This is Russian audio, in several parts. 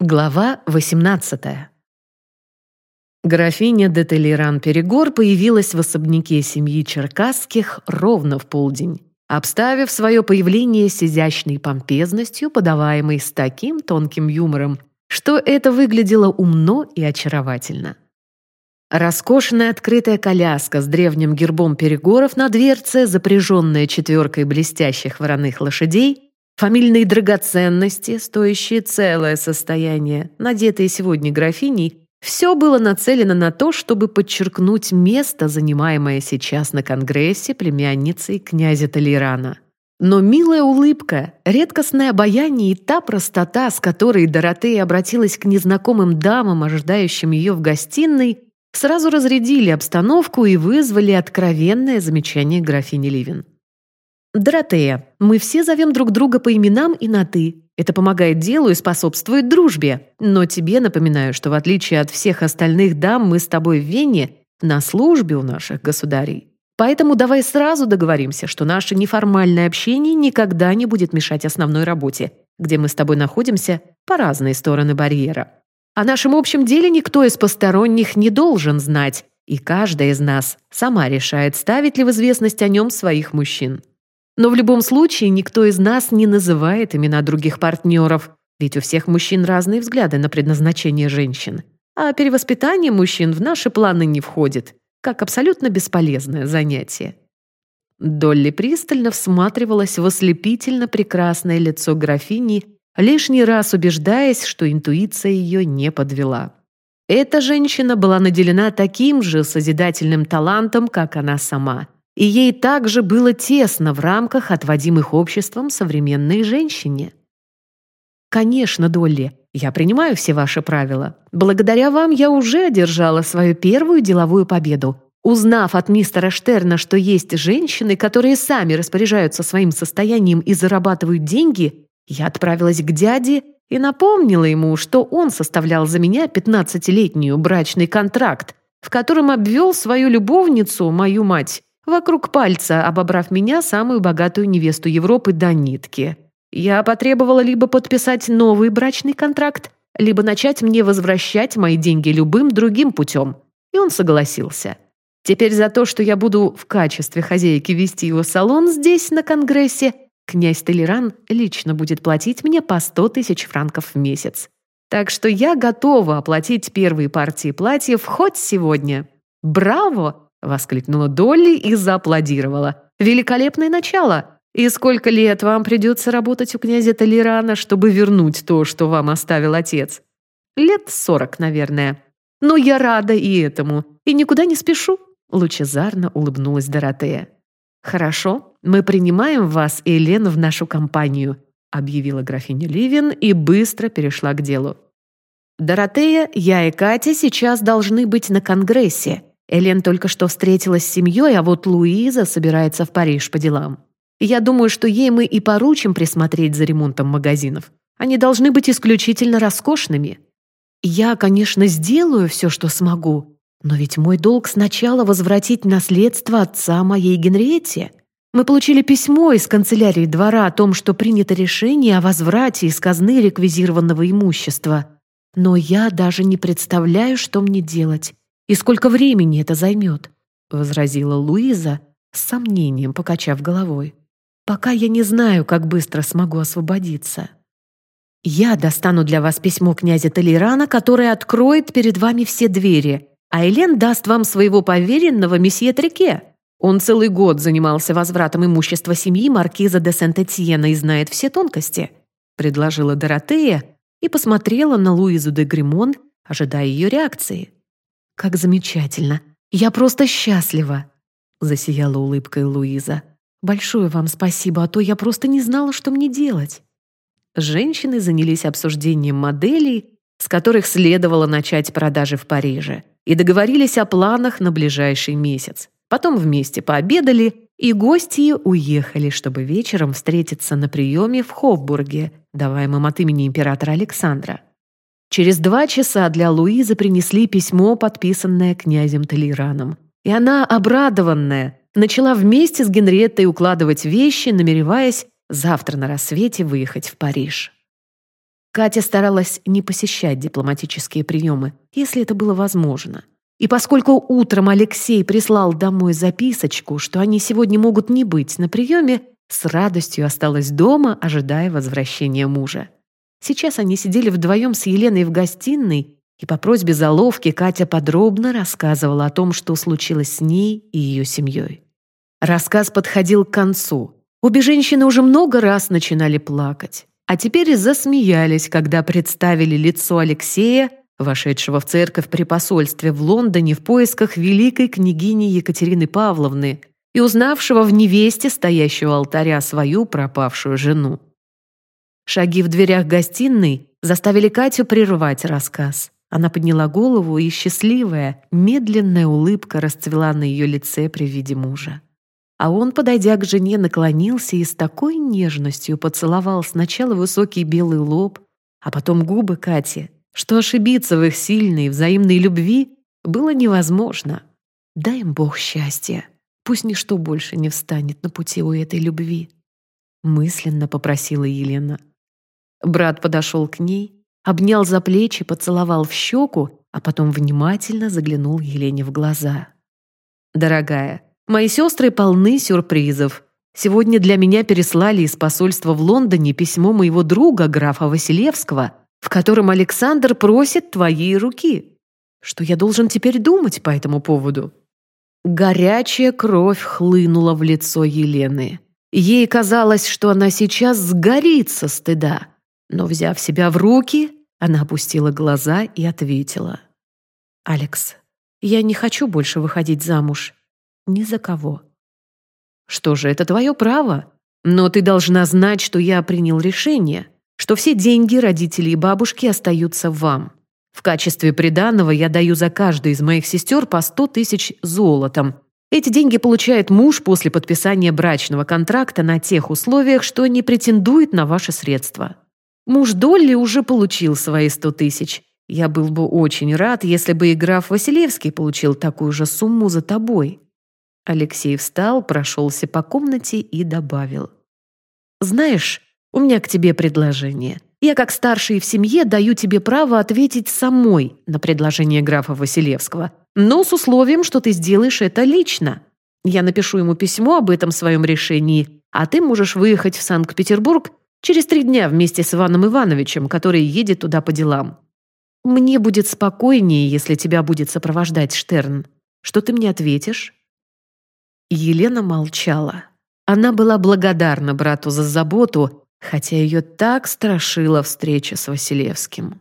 Глава 18 Графиня де Толеран-Перегор появилась в особняке семьи Черкасских ровно в полдень, обставив свое появление с изящной помпезностью, подаваемой с таким тонким юмором, что это выглядело умно и очаровательно. Роскошная открытая коляска с древним гербом Перегоров на дверце, запряженная четверкой блестящих вороных лошадей — Фамильные драгоценности, стоящие целое состояние, надетые сегодня графиней, все было нацелено на то, чтобы подчеркнуть место, занимаемое сейчас на Конгрессе племянницей князя Толерана. Но милая улыбка, редкостное обаяние и та простота, с которой Доротея обратилась к незнакомым дамам, ожидающим ее в гостиной, сразу разрядили обстановку и вызвали откровенное замечание графини Ливин. «Доротея, мы все зовем друг друга по именам и на «ты». Это помогает делу и способствует дружбе. Но тебе напоминаю, что в отличие от всех остальных дам, мы с тобой в Вене на службе у наших государей. Поэтому давай сразу договоримся, что наше неформальное общение никогда не будет мешать основной работе, где мы с тобой находимся по разные стороны барьера. О нашем общем деле никто из посторонних не должен знать, и каждая из нас сама решает, ставить ли в известность о нем своих мужчин. Но в любом случае никто из нас не называет имена других партнеров, ведь у всех мужчин разные взгляды на предназначение женщин. А перевоспитание мужчин в наши планы не входит, как абсолютно бесполезное занятие. Долли пристально всматривалась в ослепительно прекрасное лицо графини, лишний раз убеждаясь, что интуиция ее не подвела. Эта женщина была наделена таким же созидательным талантом, как она сама – и ей также было тесно в рамках отводимых обществом современной женщине. «Конечно, Долли, я принимаю все ваши правила. Благодаря вам я уже одержала свою первую деловую победу. Узнав от мистера Штерна, что есть женщины, которые сами распоряжаются своим состоянием и зарабатывают деньги, я отправилась к дяде и напомнила ему, что он составлял за меня 15-летнюю брачный контракт, в котором обвел свою любовницу, мою мать, вокруг пальца, обобрав меня, самую богатую невесту Европы, до нитки. Я потребовала либо подписать новый брачный контракт, либо начать мне возвращать мои деньги любым другим путем. И он согласился. Теперь за то, что я буду в качестве хозяйки вести его салон здесь, на Конгрессе, князь Толеран лично будет платить мне по 100 тысяч франков в месяц. Так что я готова оплатить первые партии платьев хоть сегодня. Браво! — воскликнула Долли и зааплодировала. «Великолепное начало! И сколько лет вам придется работать у князя Толерана, чтобы вернуть то, что вам оставил отец? Лет сорок, наверное. Но я рада и этому, и никуда не спешу», — лучезарно улыбнулась Доротея. «Хорошо, мы принимаем вас и Елену в нашу компанию», — объявила графиня Ливин и быстро перешла к делу. «Доротея, я и Катя сейчас должны быть на Конгрессе, Элен только что встретилась с семьей, а вот Луиза собирается в Париж по делам. Я думаю, что ей мы и поручим присмотреть за ремонтом магазинов. Они должны быть исключительно роскошными. Я, конечно, сделаю все, что смогу, но ведь мой долг сначала возвратить наследство отца моей Генриетте. Мы получили письмо из канцелярии двора о том, что принято решение о возврате из казны реквизированного имущества. Но я даже не представляю, что мне делать. «И сколько времени это займет?» — возразила Луиза, с сомнением покачав головой. «Пока я не знаю, как быстро смогу освободиться. Я достану для вас письмо князя Толерана, которое откроет перед вами все двери, а Элен даст вам своего поверенного месье Трике. Он целый год занимался возвратом имущества семьи маркиза де Сент-Этьена и знает все тонкости», — предложила Доротея и посмотрела на Луизу де Гримон, ожидая ее реакции. «Как замечательно! Я просто счастлива!» Засияла улыбкой Луиза. «Большое вам спасибо, а то я просто не знала, что мне делать». Женщины занялись обсуждением моделей, с которых следовало начать продажи в Париже, и договорились о планах на ближайший месяц. Потом вместе пообедали, и гости уехали, чтобы вечером встретиться на приеме в Хофбурге, даваемом от имени императора Александра. Через два часа для Луизы принесли письмо, подписанное князем Толераном. И она, обрадованная, начала вместе с Генриеттой укладывать вещи, намереваясь завтра на рассвете выехать в Париж. Катя старалась не посещать дипломатические приемы, если это было возможно. И поскольку утром Алексей прислал домой записочку, что они сегодня могут не быть на приеме, с радостью осталась дома, ожидая возвращения мужа. Сейчас они сидели вдвоем с Еленой в гостиной, и по просьбе заловки Катя подробно рассказывала о том, что случилось с ней и ее семьей. Рассказ подходил к концу. Обе женщины уже много раз начинали плакать, а теперь засмеялись, когда представили лицо Алексея, вошедшего в церковь при посольстве в Лондоне в поисках великой княгини Екатерины Павловны и узнавшего в невесте стоящего алтаря свою пропавшую жену. Шаги в дверях гостиной заставили Катю прервать рассказ. Она подняла голову, и счастливая, медленная улыбка расцвела на ее лице при виде мужа. А он, подойдя к жене, наклонился и с такой нежностью поцеловал сначала высокий белый лоб, а потом губы Кати, что ошибиться в их сильной взаимной любви было невозможно. Дай им Бог счастья. Пусть ничто больше не встанет на пути у этой любви. Мысленно попросила Елена. Брат подошел к ней, обнял за плечи, поцеловал в щеку, а потом внимательно заглянул Елене в глаза. «Дорогая, мои сестры полны сюрпризов. Сегодня для меня переслали из посольства в Лондоне письмо моего друга, графа Василевского, в котором Александр просит твоей руки. Что я должен теперь думать по этому поводу?» Горячая кровь хлынула в лицо Елены. Ей казалось, что она сейчас сгорит со стыда. Но, взяв себя в руки, она опустила глаза и ответила. «Алекс, я не хочу больше выходить замуж. Ни за кого». «Что же, это твое право. Но ты должна знать, что я принял решение, что все деньги родителей и бабушки остаются вам. В качестве приданого я даю за каждую из моих сестер по сто тысяч золотом. Эти деньги получает муж после подписания брачного контракта на тех условиях, что не претендует на ваши средства. Муж Долли уже получил свои сто тысяч. Я был бы очень рад, если бы и граф Василевский получил такую же сумму за тобой». Алексей встал, прошелся по комнате и добавил. «Знаешь, у меня к тебе предложение. Я, как старший в семье, даю тебе право ответить самой на предложение графа Василевского, но с условием, что ты сделаешь это лично. Я напишу ему письмо об этом своем решении, а ты можешь выехать в Санкт-Петербург Через три дня вместе с Иваном Ивановичем, который едет туда по делам. Мне будет спокойнее, если тебя будет сопровождать Штерн. Что ты мне ответишь?» Елена молчала. Она была благодарна брату за заботу, хотя ее так страшила встреча с Василевским.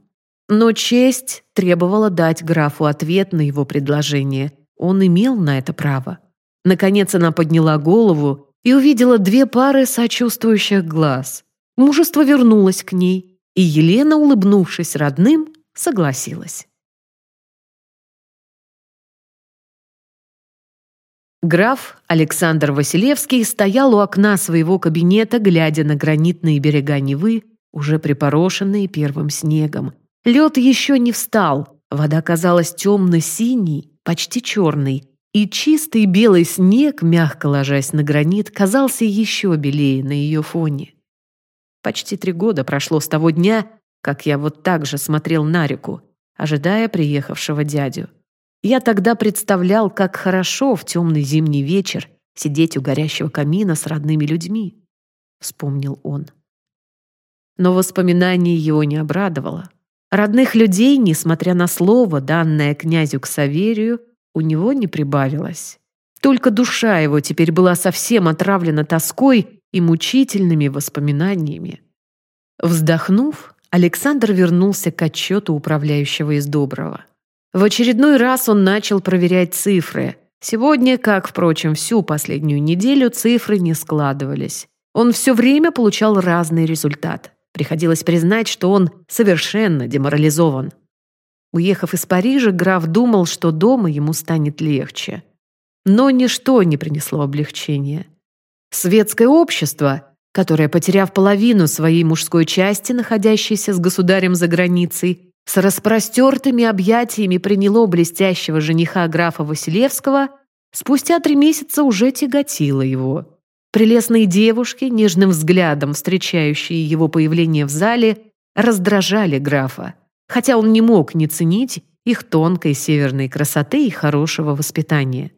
Но честь требовала дать графу ответ на его предложение. Он имел на это право. Наконец она подняла голову и увидела две пары сочувствующих глаз. Мужество вернулось к ней, и Елена, улыбнувшись родным, согласилась. Граф Александр Василевский стоял у окна своего кабинета, глядя на гранитные берега Невы, уже припорошенные первым снегом. Лед еще не встал, вода казалась темно-синей, почти черной, и чистый белый снег, мягко ложась на гранит, казался еще белее на ее фоне. Почти три года прошло с того дня, как я вот так же смотрел на реку, ожидая приехавшего дядю. Я тогда представлял, как хорошо в темный зимний вечер сидеть у горящего камина с родными людьми, вспомнил он. Но воспоминание его не обрадовало. Родных людей, несмотря на слово, данное князю к Саверию, у него не прибавилось. Только душа его теперь была совсем отравлена тоской и мучительными воспоминаниями. Вздохнув, Александр вернулся к отчету управляющего из Доброго. В очередной раз он начал проверять цифры. Сегодня, как, впрочем, всю последнюю неделю, цифры не складывались. Он все время получал разный результат. Приходилось признать, что он совершенно деморализован. Уехав из Парижа, граф думал, что дома ему станет легче. Но ничто не принесло облегчения. Светское общество, которое, потеряв половину своей мужской части, находящейся с государем за границей, с распростертыми объятиями приняло блестящего жениха графа Василевского, спустя три месяца уже тяготило его. Прелестные девушки, нежным взглядом встречающие его появление в зале, раздражали графа, хотя он не мог не ценить их тонкой северной красоты и хорошего воспитания.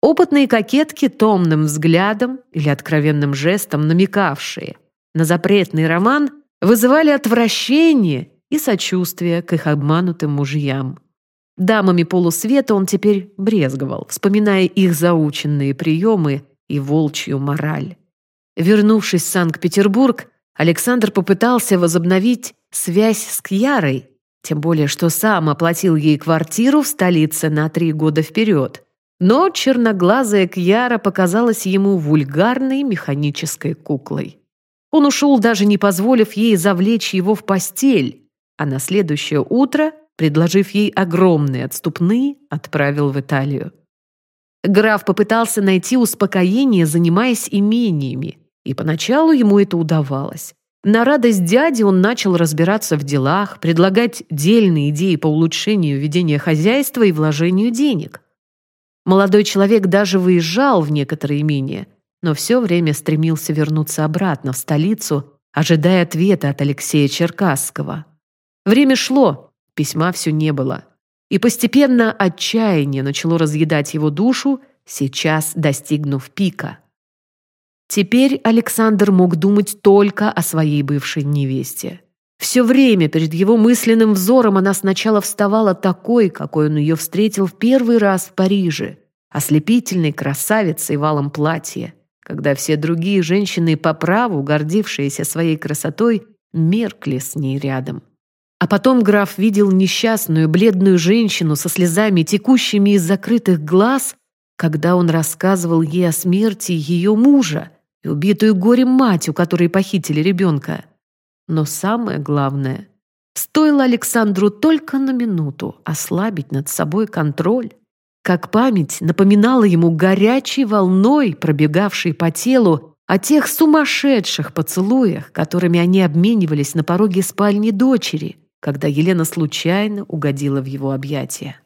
Опытные кокетки томным взглядом или откровенным жестом намекавшие на запретный роман вызывали отвращение и сочувствие к их обманутым мужьям. Дамами полусвета он теперь брезговал, вспоминая их заученные приемы и волчью мораль. Вернувшись в Санкт-Петербург, Александр попытался возобновить связь с Кьярой, тем более что сам оплатил ей квартиру в столице на три года вперед. Но черноглазая Кьяра показалась ему вульгарной механической куклой. Он ушел, даже не позволив ей завлечь его в постель, а на следующее утро – предложив ей огромные отступные, отправил в Италию. Граф попытался найти успокоение, занимаясь имениями, и поначалу ему это удавалось. На радость дяди он начал разбираться в делах, предлагать дельные идеи по улучшению ведения хозяйства и вложению денег. Молодой человек даже выезжал в некоторые имения, но все время стремился вернуться обратно в столицу, ожидая ответа от Алексея Черкасского. Время шло, Письма все не было. И постепенно отчаяние начало разъедать его душу, сейчас достигнув пика. Теперь Александр мог думать только о своей бывшей невесте. Все время перед его мысленным взором она сначала вставала такой, какой он ее встретил в первый раз в Париже, ослепительной красавицей в алом платье, когда все другие женщины по праву, гордившиеся своей красотой, меркли с ней рядом. А потом граф видел несчастную, бледную женщину со слезами, текущими из закрытых глаз, когда он рассказывал ей о смерти ее мужа и убитую горем мать, у которой похитили ребенка. Но самое главное, стоило Александру только на минуту ослабить над собой контроль, как память напоминала ему горячей волной, пробегавшей по телу, о тех сумасшедших поцелуях, которыми они обменивались на пороге спальни дочери – когда Елена случайно угодила в его объятия.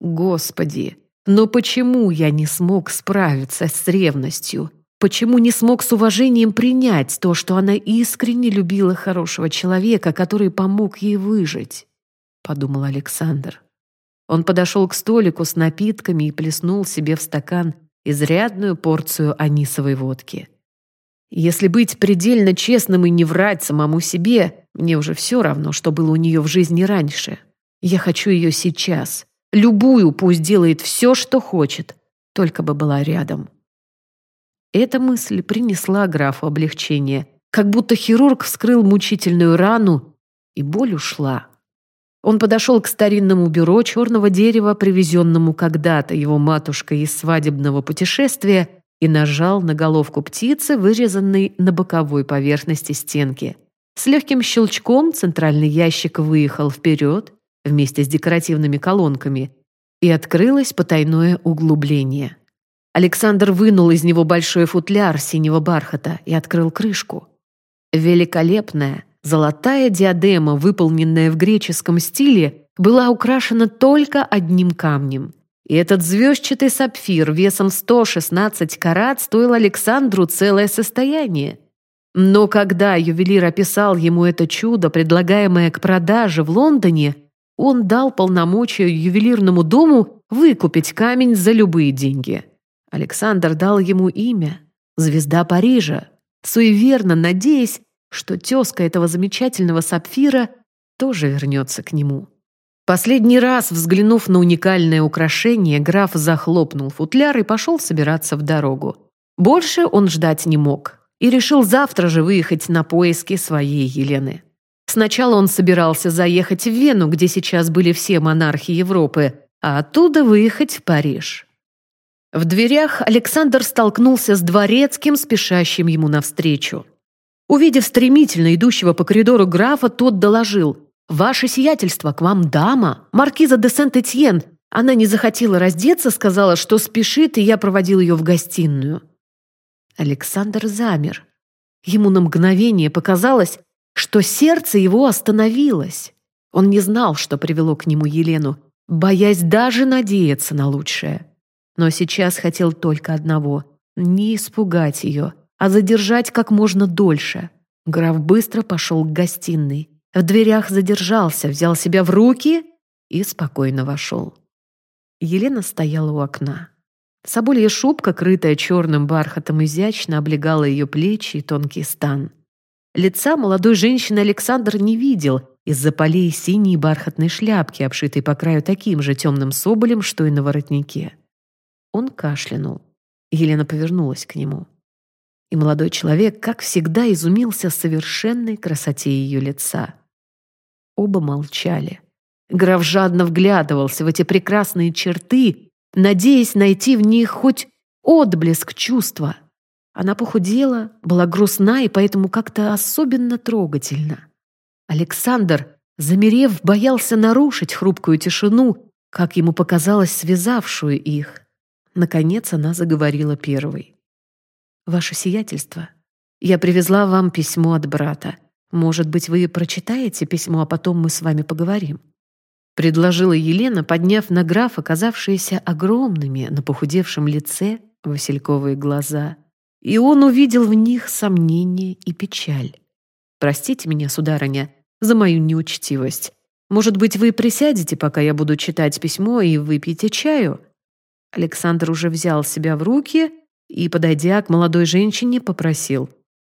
Господи, но почему я не смог справиться с ревностью? Почему не смог с уважением принять то, что она искренне любила хорошего человека, который помог ей выжить? Подумал Александр. Он подошел к столику с напитками и плеснул себе в стакан изрядную порцию анисовой водки. Если быть предельно честным и не врать самому себе, мне уже все равно, что было у нее в жизни раньше. Я хочу ее сейчас. Любую пусть делает все, что хочет, только бы была рядом. Эта мысль принесла графу облегчение, как будто хирург вскрыл мучительную рану, и боль ушла. Он подошел к старинному бюро черного дерева, привезенному когда-то его матушкой из свадебного путешествия, и нажал на головку птицы, вырезанной на боковой поверхности стенки. С легким щелчком центральный ящик выехал вперед вместе с декоративными колонками, и открылось потайное углубление. Александр вынул из него большой футляр синего бархата и открыл крышку. Великолепная золотая диадема, выполненная в греческом стиле, была украшена только одним камнем. И этот звездчатый сапфир весом 116 карат стоил Александру целое состояние. Но когда ювелир описал ему это чудо, предлагаемое к продаже в Лондоне, он дал полномочия ювелирному дому выкупить камень за любые деньги. Александр дал ему имя «Звезда Парижа», суеверно надеясь, что тезка этого замечательного сапфира тоже вернется к нему. Последний раз, взглянув на уникальное украшение, граф захлопнул футляр и пошел собираться в дорогу. Больше он ждать не мог и решил завтра же выехать на поиски своей Елены. Сначала он собирался заехать в Вену, где сейчас были все монархи Европы, а оттуда выехать в Париж. В дверях Александр столкнулся с дворецким, спешащим ему навстречу. Увидев стремительно идущего по коридору графа, тот доложил «Ваше сиятельство, к вам дама, маркиза де Сент-Этьен. Она не захотела раздеться, сказала, что спешит, и я проводил ее в гостиную». Александр замер. Ему на мгновение показалось, что сердце его остановилось. Он не знал, что привело к нему Елену, боясь даже надеяться на лучшее. Но сейчас хотел только одного — не испугать ее, а задержать как можно дольше. Граф быстро пошел к гостиной. В дверях задержался, взял себя в руки и спокойно вошел. Елена стояла у окна. Соболья шубка, крытая черным бархатом, изящно облегала ее плечи и тонкий стан. Лица молодой женщины Александр не видел из-за полей синей бархатной шляпки, обшитой по краю таким же темным соболем, что и на воротнике. Он кашлянул. Елена повернулась к нему. И молодой человек, как всегда, изумился совершенной красоте ее лица. Оба молчали. Граф жадно вглядывался в эти прекрасные черты, надеясь найти в них хоть отблеск чувства. Она похудела, была грустна и поэтому как-то особенно трогательна. Александр, замерев, боялся нарушить хрупкую тишину, как ему показалось, связавшую их. Наконец она заговорила первой. «Ваше сиятельство, я привезла вам письмо от брата. Может быть, вы прочитаете письмо, а потом мы с вами поговорим?» Предложила Елена, подняв на графа оказавшиеся огромными на похудевшем лице васильковые глаза. И он увидел в них сомнение и печаль. «Простите меня, сударыня, за мою неучтивость. Может быть, вы присядете, пока я буду читать письмо, и выпьете чаю?» Александр уже взял себя в руки и, подойдя к молодой женщине, попросил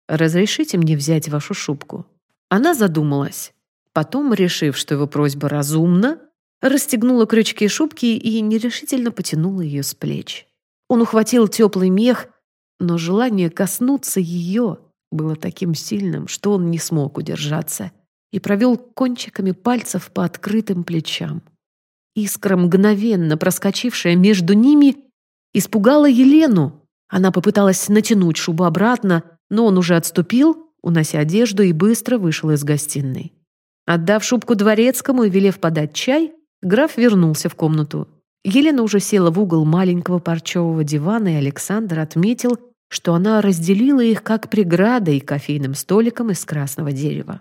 «Разрешите мне взять вашу шубку?» Она задумалась. Потом, решив, что его просьба разумна, расстегнула крючки шубки и нерешительно потянула ее с плеч. Он ухватил теплый мех, но желание коснуться ее было таким сильным, что он не смог удержаться и провел кончиками пальцев по открытым плечам. Искра, мгновенно проскочившая между ними, испугала Елену. Она попыталась натянуть шубу обратно, но он уже отступил, унося одежду, и быстро вышел из гостиной. Отдав шубку дворецкому и велев подать чай, граф вернулся в комнату. Елена уже села в угол маленького парчевого дивана, и Александр отметил, что она разделила их как преградой кофейным столиком из красного дерева.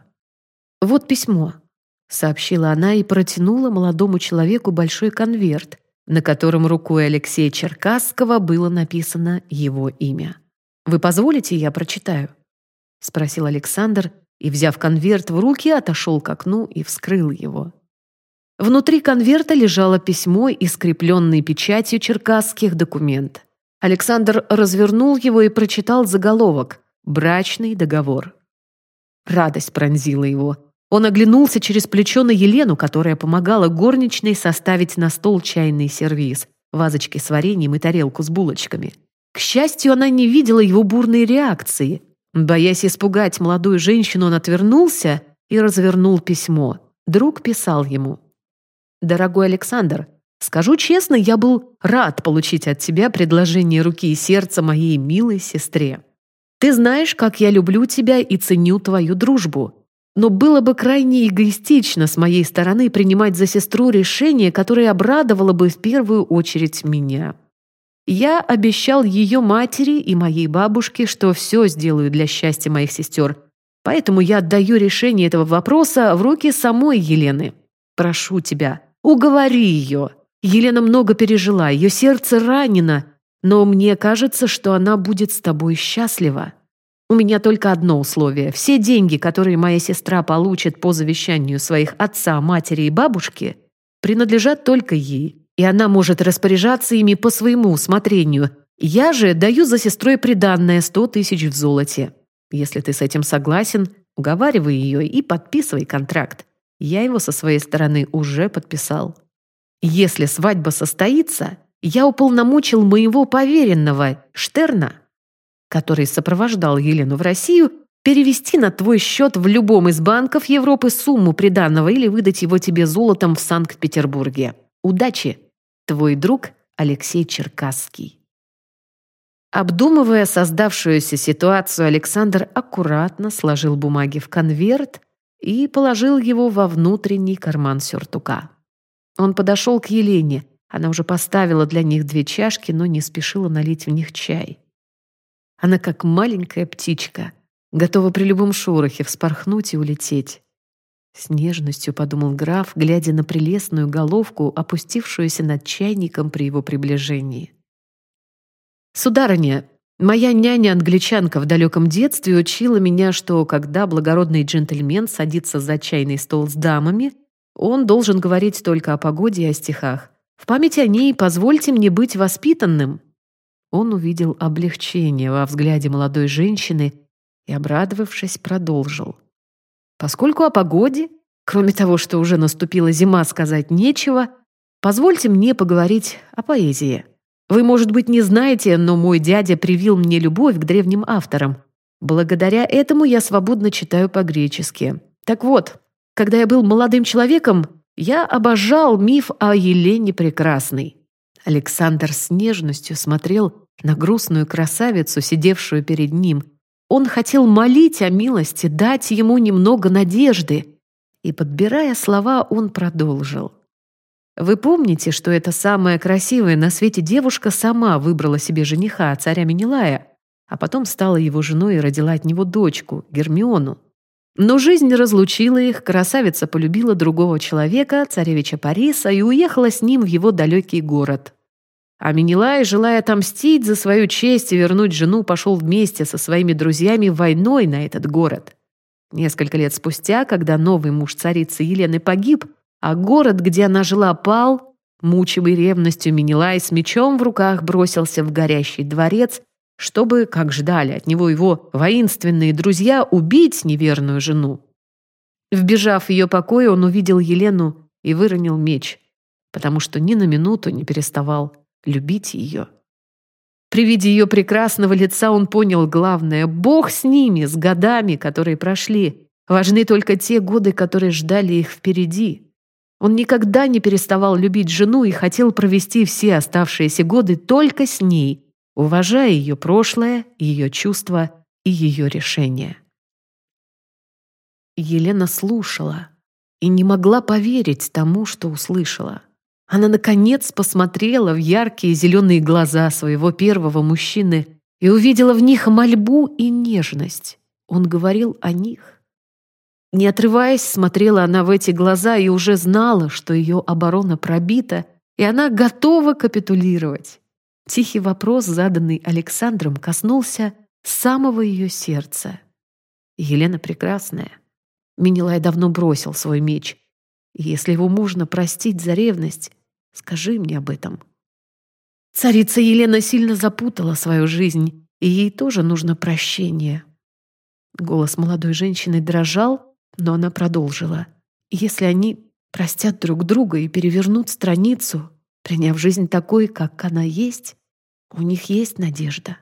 «Вот письмо», — сообщила она и протянула молодому человеку большой конверт, на котором рукой Алексея Черкасского было написано его имя. «Вы позволите, я прочитаю?» — спросил Александр, и, взяв конверт в руки, отошел к окну и вскрыл его. Внутри конверта лежало письмо и скрепленный печатью черкасских документ. Александр развернул его и прочитал заголовок «Брачный договор». Радость пронзила его. Он оглянулся через плечо на Елену, которая помогала горничной составить на стол чайный сервиз, вазочки с вареньем и тарелку с булочками. К счастью, она не видела его бурной реакции. Боясь испугать молодую женщину, он отвернулся и развернул письмо. Друг писал ему. «Дорогой Александр, скажу честно, я был рад получить от тебя предложение руки и сердца моей милой сестре. Ты знаешь, как я люблю тебя и ценю твою дружбу. Но было бы крайне эгоистично с моей стороны принимать за сестру решение, которое обрадовало бы в первую очередь меня. Я обещал ее матери и моей бабушке, что все сделаю для счастья моих сестер. Поэтому я отдаю решение этого вопроса в руки самой Елены. Прошу тебя, уговори ее. Елена много пережила, ее сердце ранено, но мне кажется, что она будет с тобой счастлива. У меня только одно условие. Все деньги, которые моя сестра получит по завещанию своих отца, матери и бабушки, принадлежат только ей и она может распоряжаться ими по своему усмотрению. Я же даю за сестрой приданное сто тысяч в золоте. Если ты с этим согласен, уговаривай ее и подписывай контракт. Я его со своей стороны уже подписал. Если свадьба состоится, я уполномочил моего поверенного, Штерна, который сопровождал Елену в Россию, перевести на твой счет в любом из банков Европы сумму приданного или выдать его тебе золотом в Санкт-Петербурге. Удачи! Твой друг Алексей Черкасский. Обдумывая создавшуюся ситуацию, Александр аккуратно сложил бумаги в конверт и положил его во внутренний карман сюртука. Он подошел к Елене. Она уже поставила для них две чашки, но не спешила налить в них чай. Она как маленькая птичка, готова при любом шорохе вспорхнуть и улететь. С нежностью подумал граф, глядя на прелестную головку, опустившуюся над чайником при его приближении. «Сударыня, Моя няня-англичанка в далеком детстве учила меня, что когда благородный джентльмен садится за чайный стол с дамами, он должен говорить только о погоде и о стихах. В память о ней позвольте мне быть воспитанным». Он увидел облегчение во взгляде молодой женщины и, обрадовавшись, продолжил. «Поскольку о погоде, кроме того, что уже наступила зима, сказать нечего, позвольте мне поговорить о поэзии». Вы, может быть, не знаете, но мой дядя привил мне любовь к древним авторам. Благодаря этому я свободно читаю по-гречески. Так вот, когда я был молодым человеком, я обожал миф о Елене Прекрасной. Александр с нежностью смотрел на грустную красавицу, сидевшую перед ним. Он хотел молить о милости, дать ему немного надежды. И, подбирая слова, он продолжил. Вы помните, что эта самая красивая на свете девушка сама выбрала себе жениха, царя Менелая, а потом стала его женой и родила от него дочку, Гермиону. Но жизнь разлучила их, красавица полюбила другого человека, царевича Париса, и уехала с ним в его далекий город. А Менелай, желая отомстить за свою честь и вернуть жену, пошел вместе со своими друзьями войной на этот город. Несколько лет спустя, когда новый муж царицы Елены погиб, а город, где она жила, пал. Мучимый ревностью Минилай с мечом в руках бросился в горящий дворец, чтобы, как ждали от него его воинственные друзья, убить неверную жену. Вбежав в ее покой, он увидел Елену и выронил меч, потому что ни на минуту не переставал любить ее. При виде ее прекрасного лица он понял главное — Бог с ними, с годами, которые прошли. Важны только те годы, которые ждали их впереди. Он никогда не переставал любить жену и хотел провести все оставшиеся годы только с ней, уважая ее прошлое, ее чувства и ее решения. Елена слушала и не могла поверить тому, что услышала. Она, наконец, посмотрела в яркие зеленые глаза своего первого мужчины и увидела в них мольбу и нежность. Он говорил о них. Не отрываясь, смотрела она в эти глаза и уже знала, что ее оборона пробита, и она готова капитулировать. Тихий вопрос, заданный Александром, коснулся самого ее сердца. Елена прекрасная. Минилай давно бросил свой меч. если его можно простить за ревность, скажи мне об этом. Царица Елена сильно запутала свою жизнь, и ей тоже нужно прощение. Голос молодой женщины дрожал, но она продолжила. «Если они простят друг друга и перевернут страницу, приняв жизнь такой, как она есть, у них есть надежда».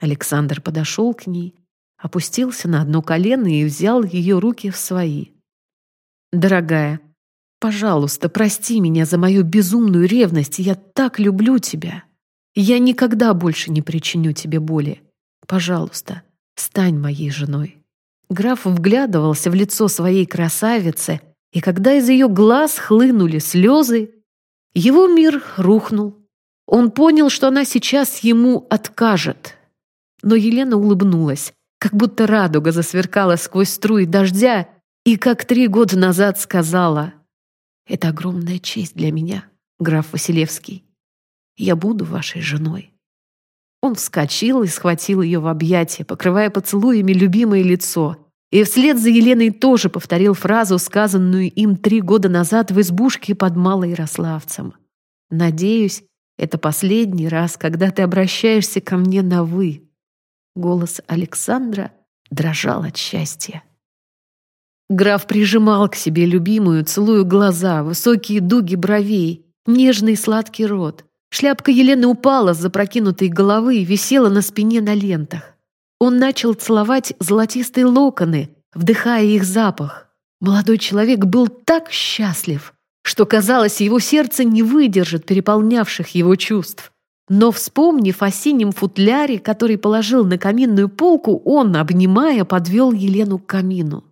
Александр подошел к ней, опустился на одно колено и взял ее руки в свои. «Дорогая, пожалуйста, прости меня за мою безумную ревность, я так люблю тебя. Я никогда больше не причиню тебе боли. Пожалуйста, стань моей женой». Граф вглядывался в лицо своей красавицы, и когда из ее глаз хлынули слезы, его мир рухнул. Он понял, что она сейчас ему откажет. Но Елена улыбнулась, как будто радуга засверкала сквозь струи дождя, и как три года назад сказала, «Это огромная честь для меня, граф Василевский. Я буду вашей женой». Он вскочил и схватил ее в объятия, покрывая поцелуями любимое лицо. И вслед за Еленой тоже повторил фразу, сказанную им три года назад в избушке под Малоярославцем. «Надеюсь, это последний раз, когда ты обращаешься ко мне на «вы». Голос Александра дрожал от счастья. Граф прижимал к себе любимую, целуя глаза, высокие дуги бровей, нежный сладкий рот. Шляпка Елены упала с запрокинутой головы и висела на спине на лентах. Он начал целовать золотистые локоны, вдыхая их запах. Молодой человек был так счастлив, что, казалось, его сердце не выдержит переполнявших его чувств. Но, вспомнив о синем футляре, который положил на каминную полку, он, обнимая, подвел Елену к камину.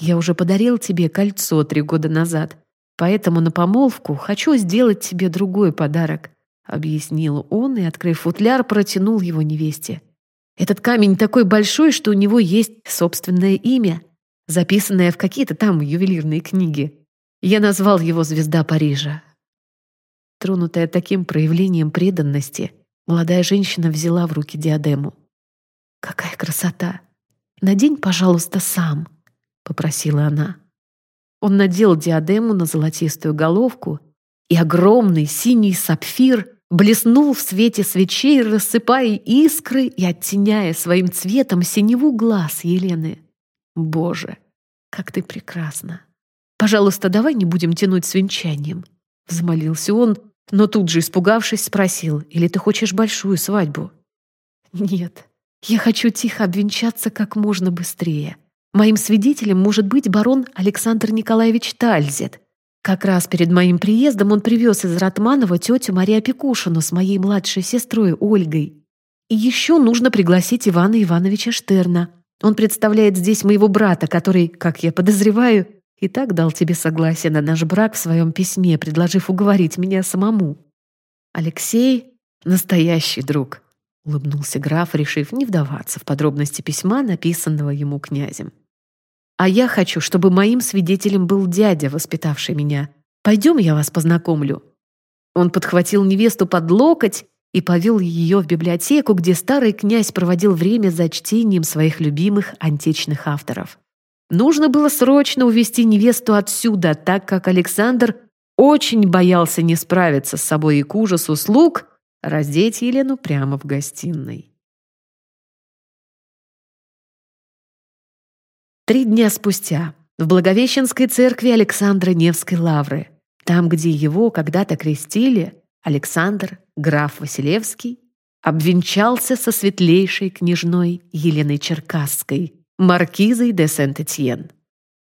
«Я уже подарил тебе кольцо три года назад, Поэтому на помолвку хочу сделать тебе другой подарок», — объяснил он и, открыв футляр, протянул его невесте. «Этот камень такой большой, что у него есть собственное имя, записанное в какие-то там ювелирные книги. Я назвал его «Звезда Парижа». Тронутая таким проявлением преданности, Молодая женщина взяла в руки диадему. «Какая красота! Надень, пожалуйста, сам», — попросила она. Он надел диадему на золотистую головку, и огромный синий сапфир блеснул в свете свечей, рассыпая искры и оттеняя своим цветом синеву глаз Елены. «Боже, как ты прекрасна! Пожалуйста, давай не будем тянуть с венчанием», — взмолился он, но тут же, испугавшись, спросил, «Или ты хочешь большую свадьбу?» «Нет, я хочу тихо обвенчаться как можно быстрее. Моим свидетелем может быть барон Александр Николаевич Тальзет. Как раз перед моим приездом он привез из Ратманова тетю Мария Пекушину с моей младшей сестрой Ольгой. И еще нужно пригласить Ивана Ивановича Штерна. Он представляет здесь моего брата, который, как я подозреваю, и так дал тебе согласие на наш брак в своем письме, предложив уговорить меня самому. Алексей — настоящий друг», — улыбнулся граф, решив не вдаваться в подробности письма, написанного ему князем. «А я хочу, чтобы моим свидетелем был дядя, воспитавший меня. Пойдем, я вас познакомлю». Он подхватил невесту под локоть и повел ее в библиотеку, где старый князь проводил время за чтением своих любимых античных авторов. Нужно было срочно увести невесту отсюда, так как Александр очень боялся не справиться с собой и к ужасу слуг раздеть Елену прямо в гостиной. Три дня спустя в Благовещенской церкви Александра Невской лавры, там, где его когда-то крестили, Александр, граф Василевский, обвенчался со светлейшей княжной Еленой Черкасской, маркизой де Сент-Этьен.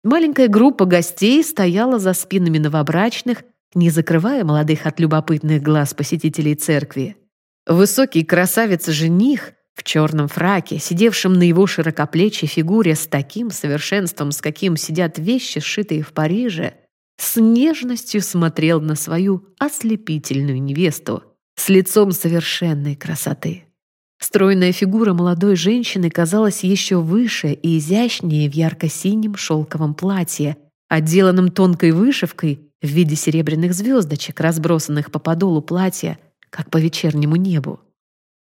Маленькая группа гостей стояла за спинами новобрачных, не закрывая молодых от любопытных глаз посетителей церкви. Высокий красавец-жених в черном фраке, сидевшем на его широкоплечьей фигуре с таким совершенством, с каким сидят вещи, сшитые в Париже, с нежностью смотрел на свою ослепительную невесту с лицом совершенной красоты. Стройная фигура молодой женщины казалась еще выше и изящнее в ярко-синем шелковом платье, отделанном тонкой вышивкой в виде серебряных звездочек, разбросанных по подолу платья, как по вечернему небу.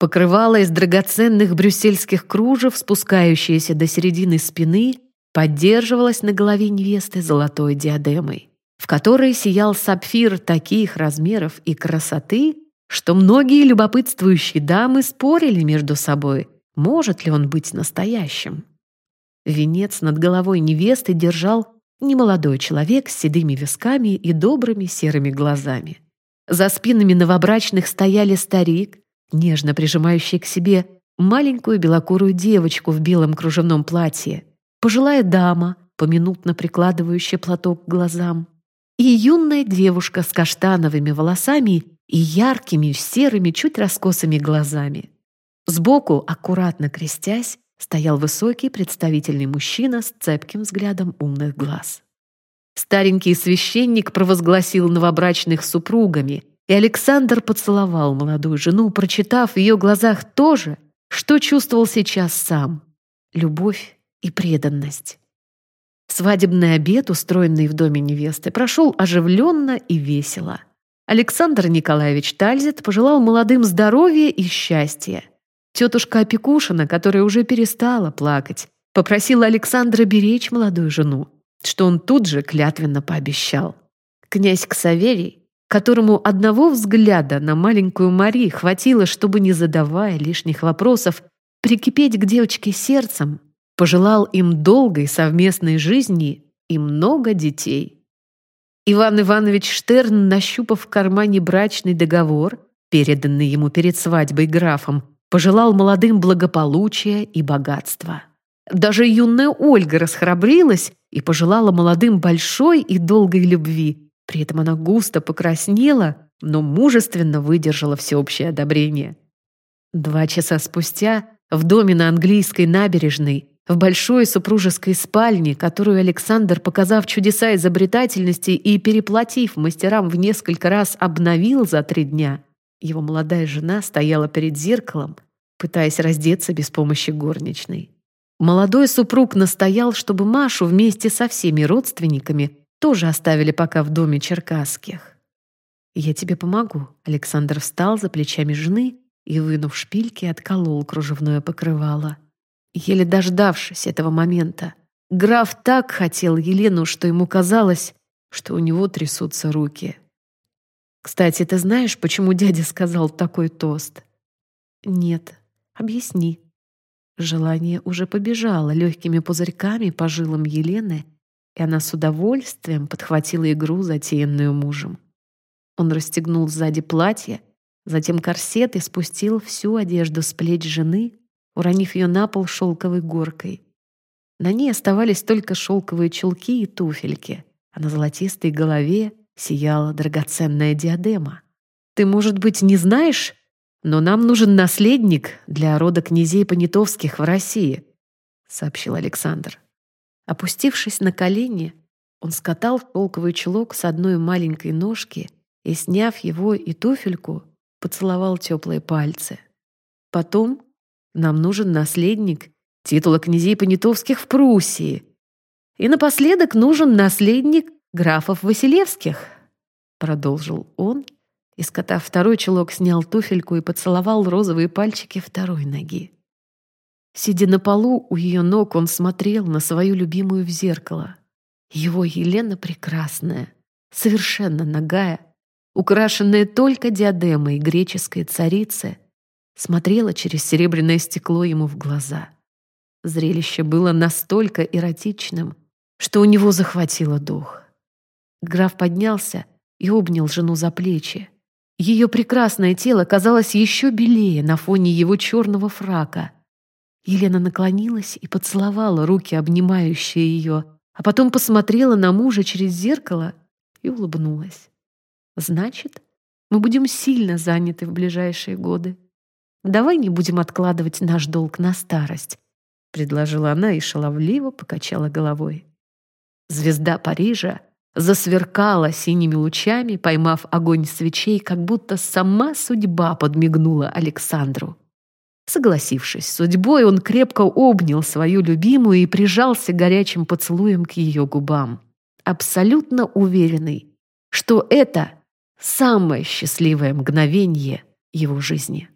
Покрывало из драгоценных брюссельских кружев, спускающееся до середины спины, поддерживалось на голове невесты золотой диадемой, в которой сиял сапфир таких размеров и красоты, что многие любопытствующие дамы спорили между собой, может ли он быть настоящим. Венец над головой невесты держал немолодой человек с седыми висками и добрыми серыми глазами. За спинами новобрачных стояли старик, нежно прижимающий к себе маленькую белокурую девочку в белом кружевном платье, пожилая дама, поминутно прикладывающая платок к глазам, и юная девушка с каштановыми волосами и яркими серыми, чуть раскосыми глазами. Сбоку, аккуратно крестясь, стоял высокий представительный мужчина с цепким взглядом умных глаз. Старенький священник провозгласил новобрачных супругами, и Александр поцеловал молодую жену, прочитав в ее глазах то же, что чувствовал сейчас сам — любовь и преданность. Свадебный обед, устроенный в доме невесты, прошел оживленно и весело — Александр Николаевич Тальзит пожелал молодым здоровья и счастья. Тетушка Опекушина, которая уже перестала плакать, попросила Александра беречь молодую жену, что он тут же клятвенно пообещал. Князь Ксаверий, которому одного взгляда на маленькую Мари хватило, чтобы, не задавая лишних вопросов, прикипеть к девочке сердцем, пожелал им долгой совместной жизни и много детей. Иван Иванович Штерн, нащупав в кармане брачный договор, переданный ему перед свадьбой графом, пожелал молодым благополучия и богатства. Даже юная Ольга расхрабрилась и пожелала молодым большой и долгой любви. При этом она густо покраснела, но мужественно выдержала всеобщее одобрение. Два часа спустя в доме на английской набережной в большой супружеской спальне, которую Александр, показав чудеса изобретательности и переплатив мастерам в несколько раз, обновил за три дня, его молодая жена стояла перед зеркалом, пытаясь раздеться без помощи горничной. Молодой супруг настоял, чтобы Машу вместе со всеми родственниками тоже оставили пока в доме черкасских. «Я тебе помогу», — Александр встал за плечами жены и, вынув шпильки, отколол кружевное покрывало. Еле дождавшись этого момента, граф так хотел Елену, что ему казалось, что у него трясутся руки. «Кстати, ты знаешь, почему дядя сказал такой тост?» «Нет. Объясни». Желание уже побежало легкими пузырьками по жилам Елены, и она с удовольствием подхватила игру, затеянную мужем. Он расстегнул сзади платье, затем корсет и спустил всю одежду с плеч жены, уронив ее на пол шелковой горкой. На ней оставались только шелковые чулки и туфельки, а на золотистой голове сияла драгоценная диадема. «Ты, может быть, не знаешь, но нам нужен наследник для рода князей Понятовских в России», сообщил Александр. Опустившись на колени, он скатал шелковый чулок с одной маленькой ножки и, сняв его и туфельку, поцеловал теплые пальцы. Потом нам нужен наследник титула князей Понятовских в Пруссии. И напоследок нужен наследник графов Василевских, продолжил он, и, скотав второй чулок, снял туфельку и поцеловал розовые пальчики второй ноги. Сидя на полу у ее ног, он смотрел на свою любимую в зеркало. Его Елена прекрасная, совершенно нагая, украшенная только диадемой греческой царицы, смотрела через серебряное стекло ему в глаза. Зрелище было настолько эротичным, что у него захватило дух. Граф поднялся и обнял жену за плечи. Ее прекрасное тело казалось еще белее на фоне его черного фрака. Елена наклонилась и поцеловала руки, обнимающие ее, а потом посмотрела на мужа через зеркало и улыбнулась. «Значит, мы будем сильно заняты в ближайшие годы. Давай не будем откладывать наш долг на старость», предложила она и шаловливо покачала головой. Звезда Парижа засверкала синими лучами, поймав огонь свечей, как будто сама судьба подмигнула Александру. Согласившись с судьбой, он крепко обнял свою любимую и прижался горячим поцелуем к ее губам, абсолютно уверенный, что это самое счастливое мгновение его жизни.